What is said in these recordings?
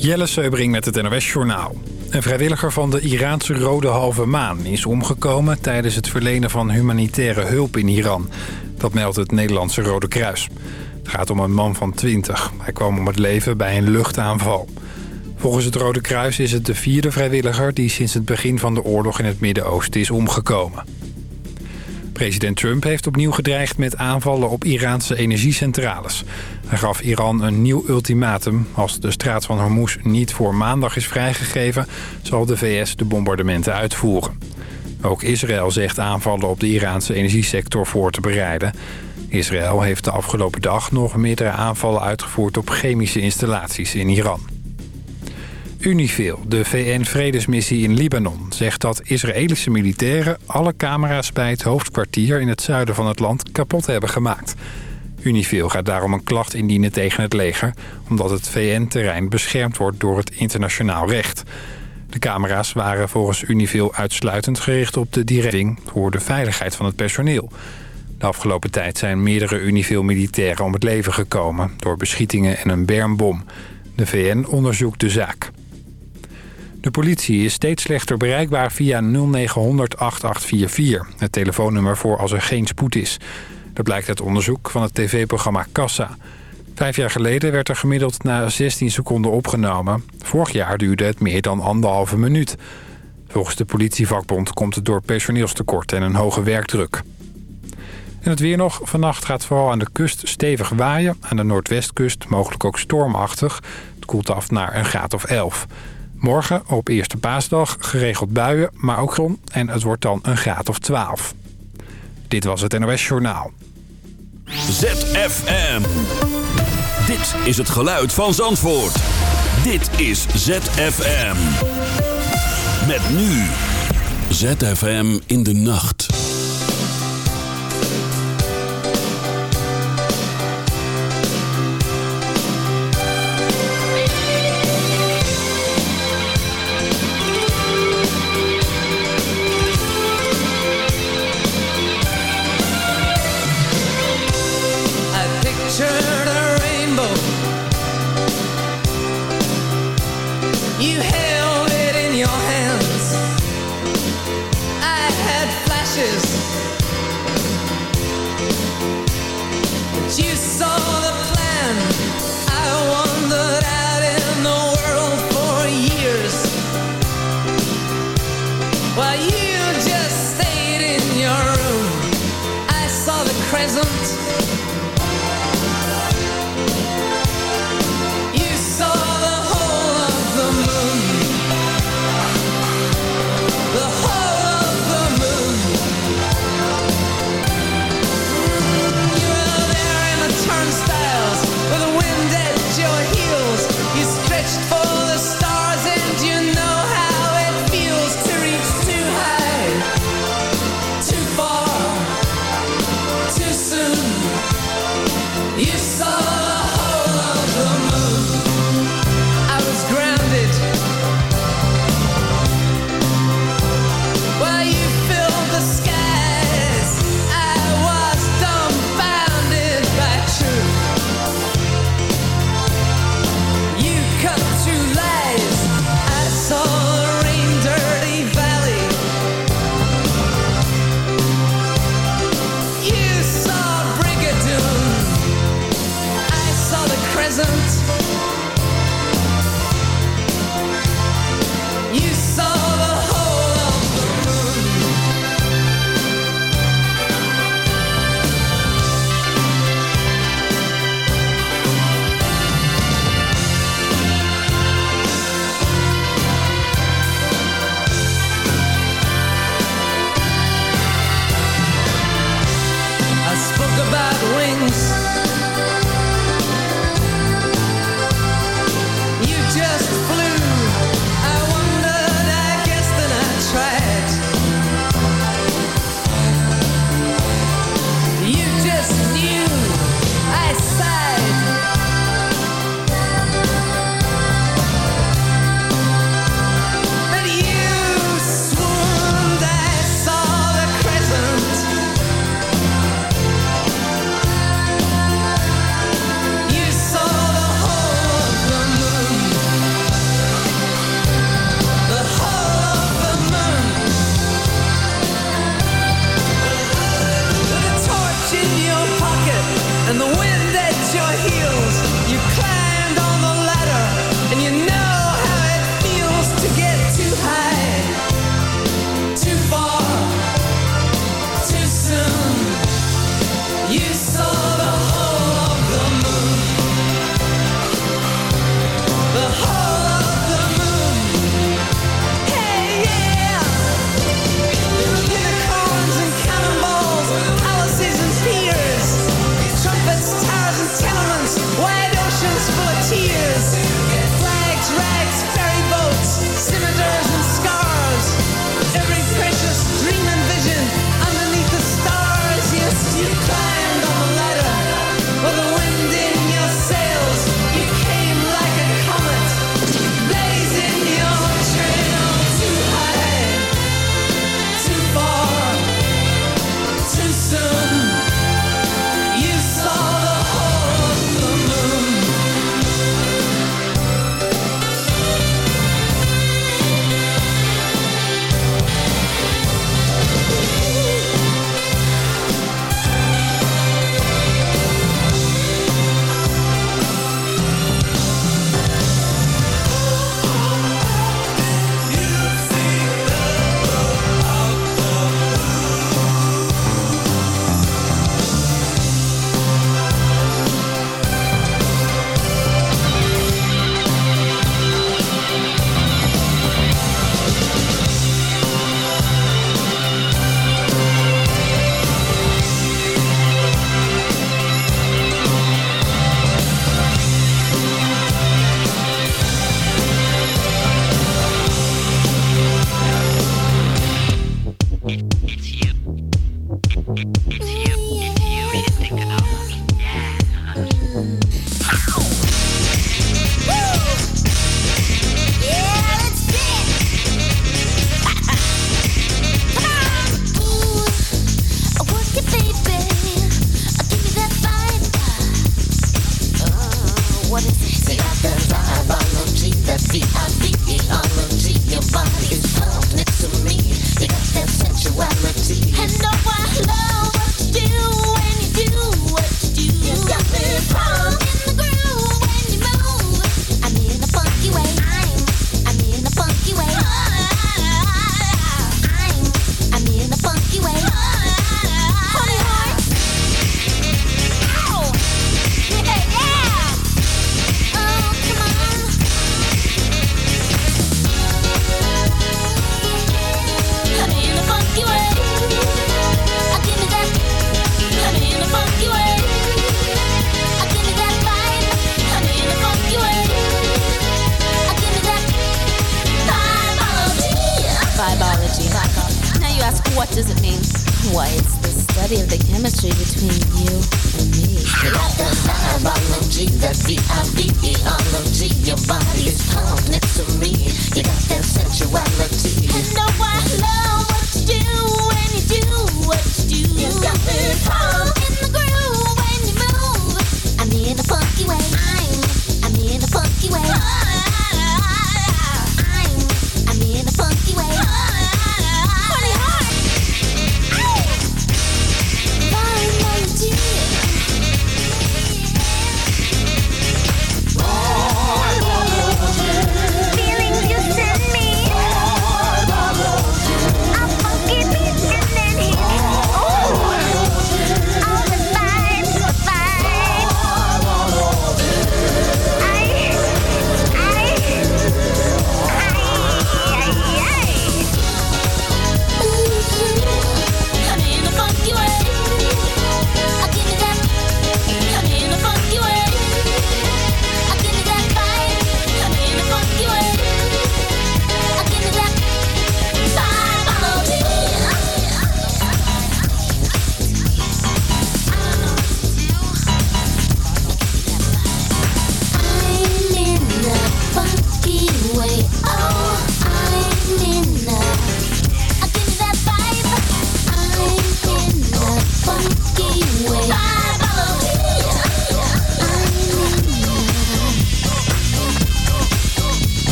Jelle Seubring met het NOS Journaal. Een vrijwilliger van de Iraanse Rode Halve Maan is omgekomen... tijdens het verlenen van humanitaire hulp in Iran. Dat meldt het Nederlandse Rode Kruis. Het gaat om een man van 20. Hij kwam om het leven bij een luchtaanval. Volgens het Rode Kruis is het de vierde vrijwilliger... die sinds het begin van de oorlog in het Midden-Oosten is omgekomen. President Trump heeft opnieuw gedreigd met aanvallen op Iraanse energiecentrales. Hij gaf Iran een nieuw ultimatum. Als de straat van Hormuz niet voor maandag is vrijgegeven... zal de VS de bombardementen uitvoeren. Ook Israël zegt aanvallen op de Iraanse energiesector voor te bereiden. Israël heeft de afgelopen dag nog meerdere aanvallen uitgevoerd... op chemische installaties in Iran. Unifil, de VN-vredesmissie in Libanon, zegt dat Israëlische militairen alle camera's bij het hoofdkwartier in het zuiden van het land kapot hebben gemaakt. Unifil gaat daarom een klacht indienen tegen het leger, omdat het VN-terrein beschermd wordt door het internationaal recht. De camera's waren volgens Unifil uitsluitend gericht op de directing voor de veiligheid van het personeel. De afgelopen tijd zijn meerdere Unifil-militairen om het leven gekomen door beschietingen en een bermbom. De VN onderzoekt de zaak. De politie is steeds slechter bereikbaar via 0900 8844, het telefoonnummer voor als er geen spoed is. Dat blijkt uit onderzoek van het tv-programma Kassa. Vijf jaar geleden werd er gemiddeld na 16 seconden opgenomen. Vorig jaar duurde het meer dan anderhalve minuut. Volgens de politievakbond komt het door personeelstekort en een hoge werkdruk. En het weer nog. Vannacht gaat vooral aan de kust stevig waaien. Aan de noordwestkust mogelijk ook stormachtig. Het koelt af naar een graad of 11. Morgen op eerste paasdag geregeld buien, maar ook zon. En het wordt dan een graad of 12. Dit was het NOS Journaal. ZFM. Dit is het geluid van Zandvoort. Dit is ZFM. Met nu. ZFM in de nacht.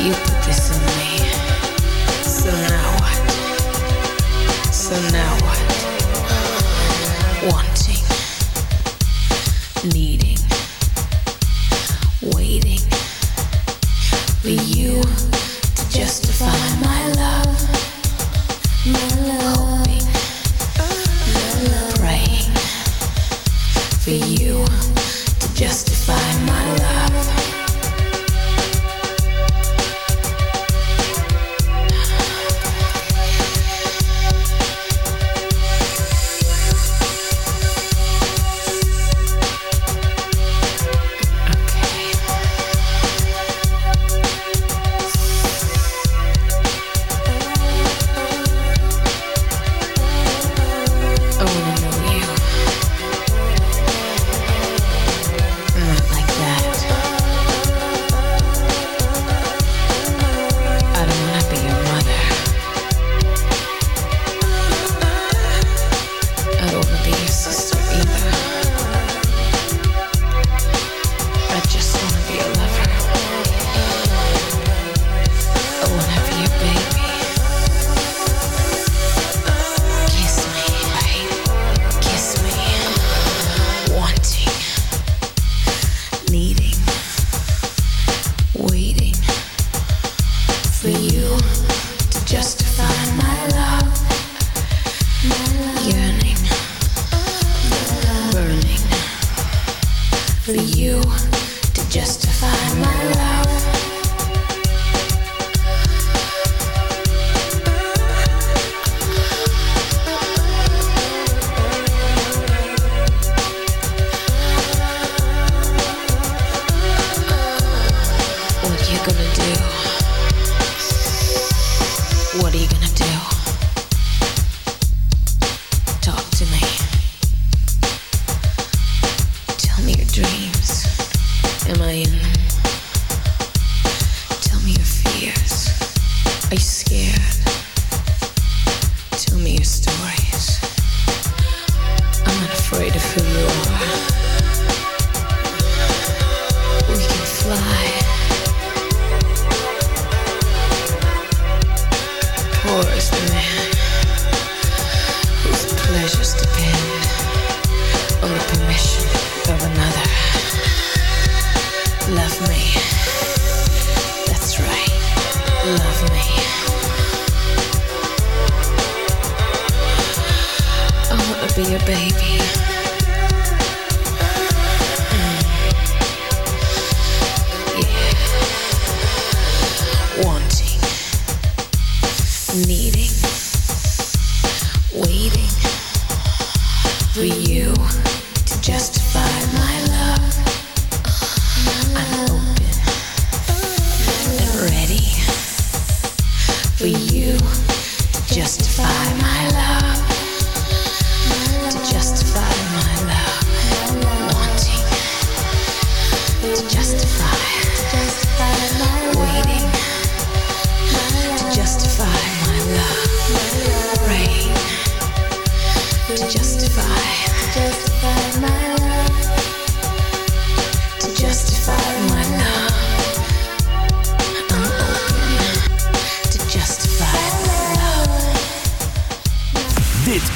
You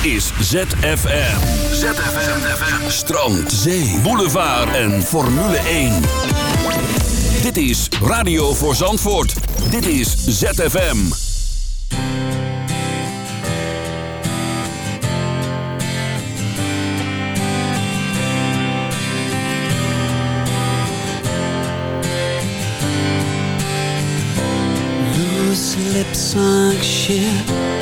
is ZFM. ZFM. ZFM. Strand, zee, boulevard en Formule 1. Dit is Radio voor Zandvoort. Dit is ZFM. Loose lips on ship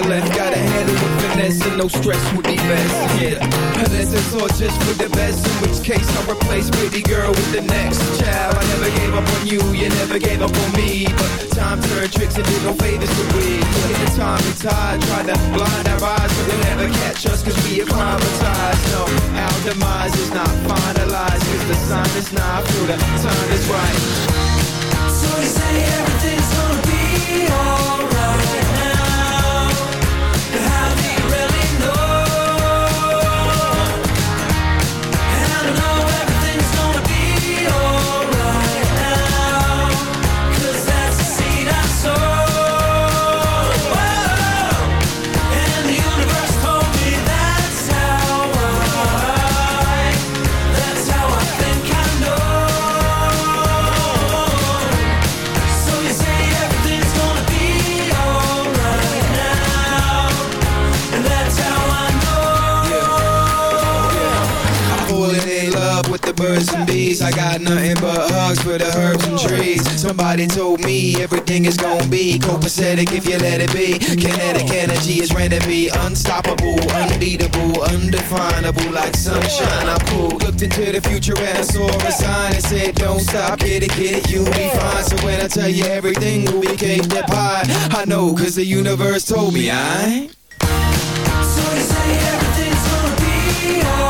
distress on left. Got a handle with finesse and no stress would be best. Yeah, unless it's all just for the best. In which case I'll replace pretty girl with the next child. I never gave up on you, you never gave up on me. But time turned tricks and did no favors for we. In the time we tied, tried to blind our eyes, but they'll never catch us cause we acclimatized. No, our demise is not finalized cause the sign is not through. The time is right. So you say everything's gonna be I got nothing but hugs for the herbs and trees. Somebody told me everything is gonna be copacetic if you let it be. Kinetic energy is ready to be unstoppable, unbeatable, undefinable, like sunshine. Cool. Looked into the future and I saw a sign that said, Don't stop, get it, get it, you'll be fine. So when I tell you everything will be cake that pie, I know, cause the universe told me I. So you say everything's gonna be alright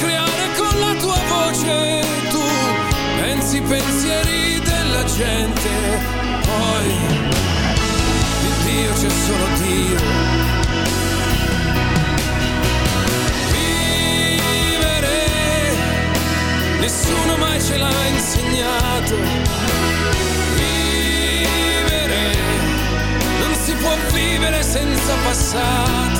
Creare con la tua voce, tu pensi i pensieri della gente, poi di Dio c'è solo Dio. Vivere, nessuno mai ce l'ha insegnato. Vivere, non si può vivere senza passato.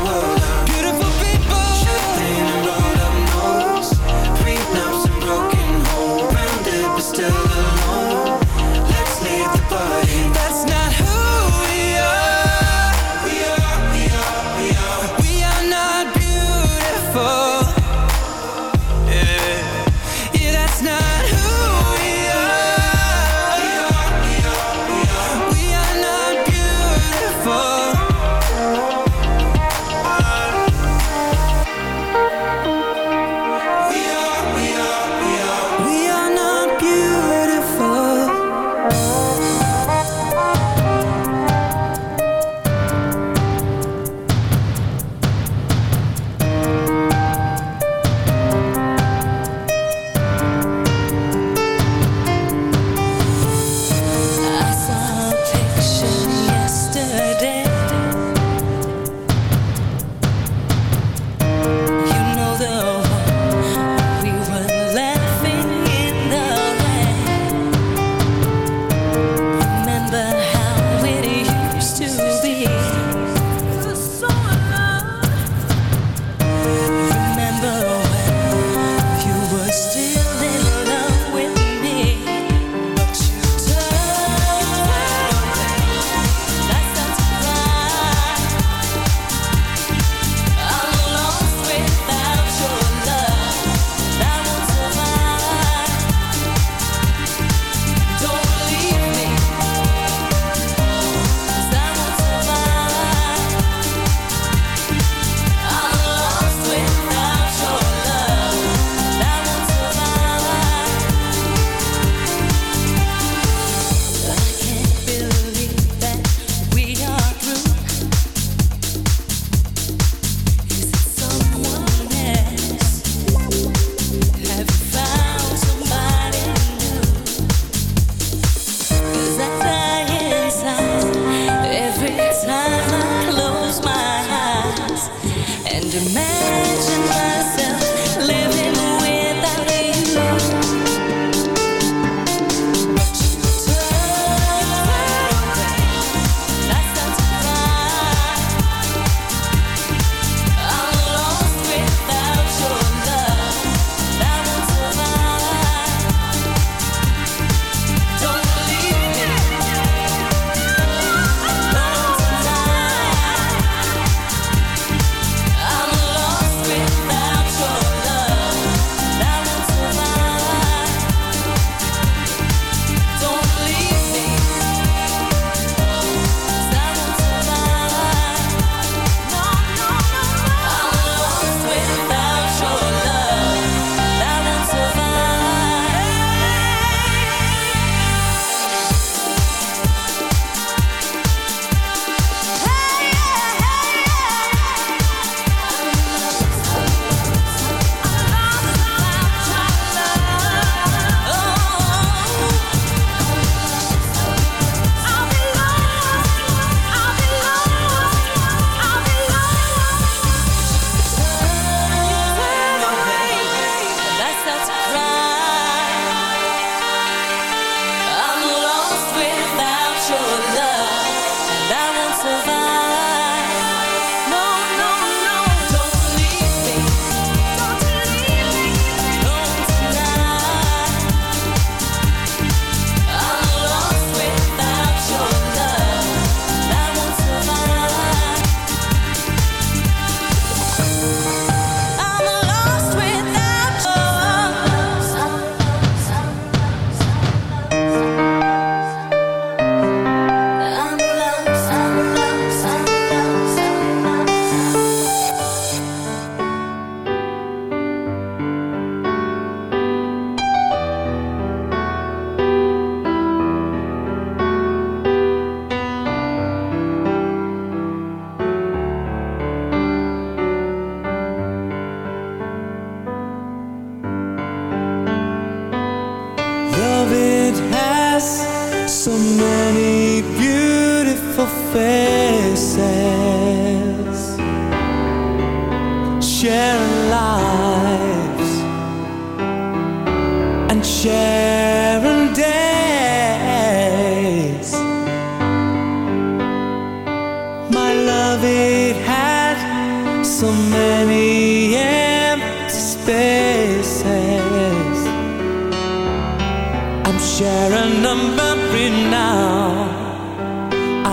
sharing a memory now.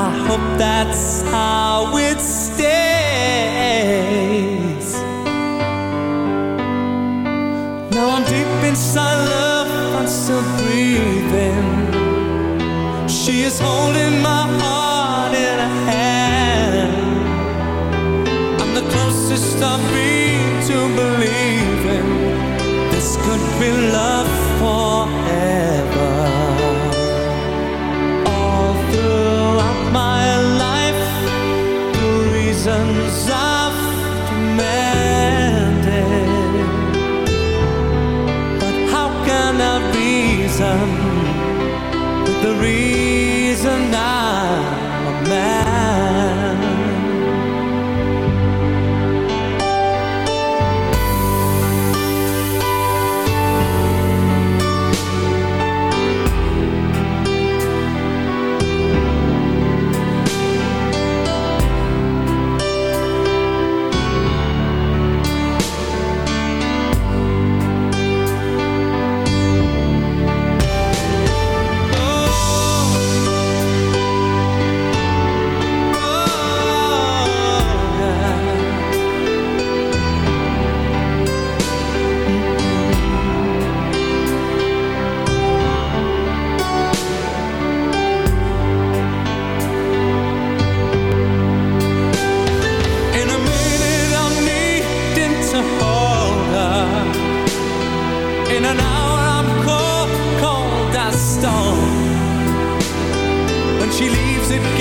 I hope that's how it stays.